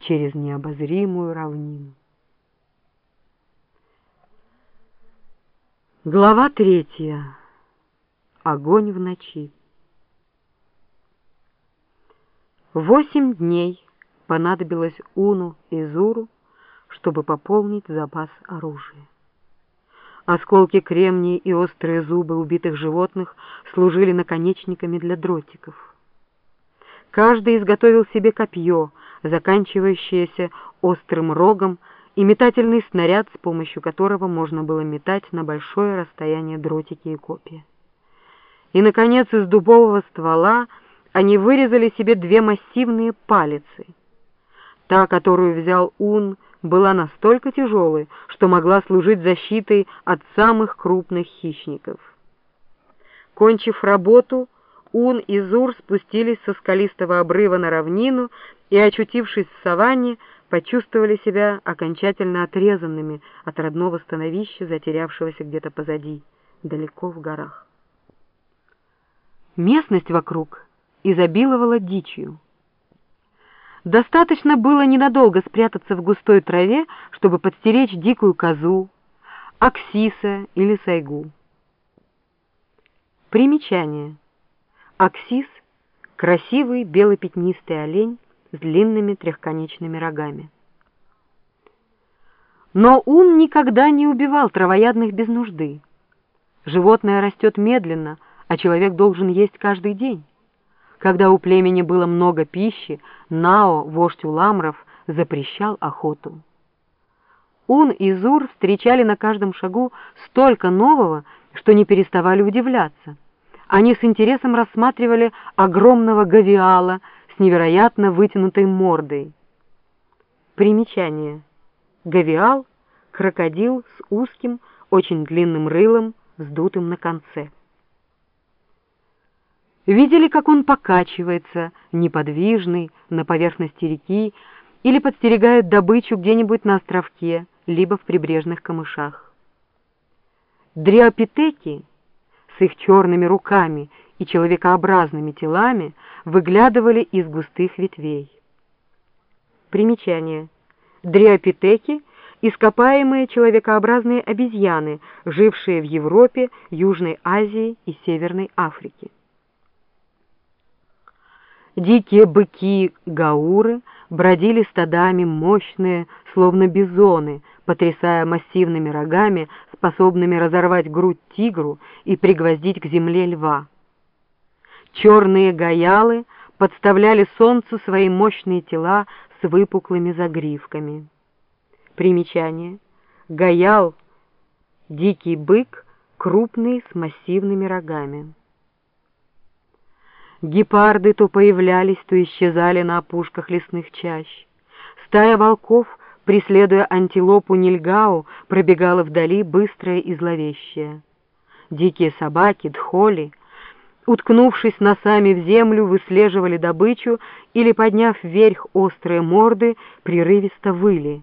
через необозримую равнину. Глава третья. Огонь в ночи. Восемь дней понадобилось Уну и Зуру, чтобы пополнить запас оружия. Осколки кремния и острые зубы убитых животных служили наконечниками для дротиков. Каждый изготовил себе копье, заканчивающееся острым рогом, и метательный снаряд, с помощью которого можно было метать на большое расстояние дротики и копья. И, наконец, из дубового ствола они вырезали себе две массивные палицы. Та, которую взял Ун, была настолько тяжелой, что могла служить защитой от самых крупных хищников. Кончив работу, Ун и Зур спустились со скалистого обрыва на равнину и, очутившись в саванне, почувствовали себя окончательно отрезанными от родного становища, затерявшегося где-то позади, далеко в горах. Местность вокруг изобиловала дичью. Достаточно было ненадолго спрятаться в густой траве, чтобы подстеречь дикую козу, аксиса или сайгу. Примечание. Аксис — красивый белопятнистый олень с длинными трехконечными рогами. Но Ун никогда не убивал травоядных без нужды. Животное растет медленно, а человек должен есть каждый день. Когда у племени было много пищи, Нао, вождь уламров, запрещал охоту. Ун и Зур встречали на каждом шагу столько нового, что не переставали удивляться. Они с интересом рассматривали огромного гавиала невероятно вытянутой мордой. Примечание. Гавиал — крокодил с узким, очень длинным рылом, вздутым на конце. Видели, как он покачивается, неподвижный, на поверхности реки, или подстерегает добычу где-нибудь на островке, либо в прибрежных камышах. Дриопитеки с их черными руками и человекообразными телами выглядывали из густых ветвей. Примечание. Дриопитеки — ископаемые человекообразные обезьяны, жившие в Европе, Южной Азии и Северной Африке. Дикие быки-гауры бродили стадами мощные, словно бизоны, потрясая массивными рогами, способными разорвать грудь тигру и пригвоздить к земле льва. Черные гаялы подставляли солнцу свои мощные тела с выпуклыми загривками. Примечание. Гаял — дикий бык, крупный, с массивными рогами. Гепарды то появлялись, то исчезали на опушках лесных чащ. Стая волков, преследуя антилопу Нильгау, пробегала вдали быстрая и зловещая. Дикие собаки, дхоли, уткнувшись носами в землю, выслеживали добычу или, подняв вверх острые морды, прерывисто выли.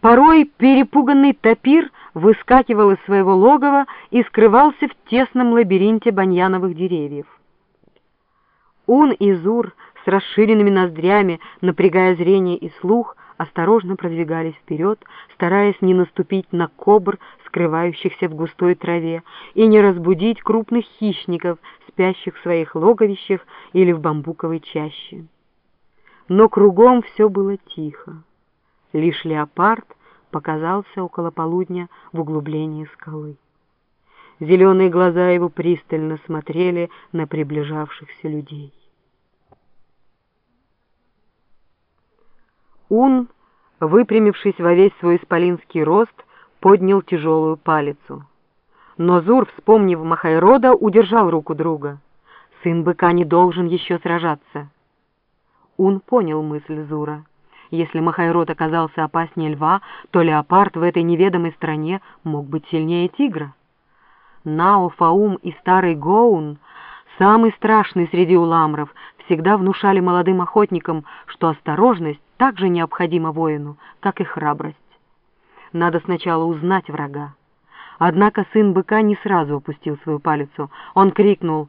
Порой перепуганный тапир выскакивал из своего логова и скрывался в тесном лабиринте баньяновых деревьев. Ун и Зур с расширенными ноздрями, напрягая зрение и слух, осторожно продвигались вперед, стараясь не наступить на кобр, скрывающихся в густой траве, и не разбудить крупных хищников, спящих в своих логовищах или в бамбуковой чаще. Но кругом все было тихо. Лишь леопард показался около полудня в углублении скалы. Зеленые глаза его пристально смотрели на приближавшихся людей. Ун, выпрямившись во весь свой исполинский рост, поднял тяжелую палицу. Но Зур, вспомнив Махайрода, удержал руку друга. Сын быка не должен еще сражаться. Ун понял мысль Зура. Если Махайрод оказался опаснее льва, то леопард в этой неведомой стране мог быть сильнее тигра. Нао, Фаум и старый Гоун, самый страшный среди уламров, всегда внушали молодым охотникам, что осторожность так же необходима воину, как и храбрость. Надо сначала узнать врага. Однако сын быка не сразу опустил свою палицу. Он крикнул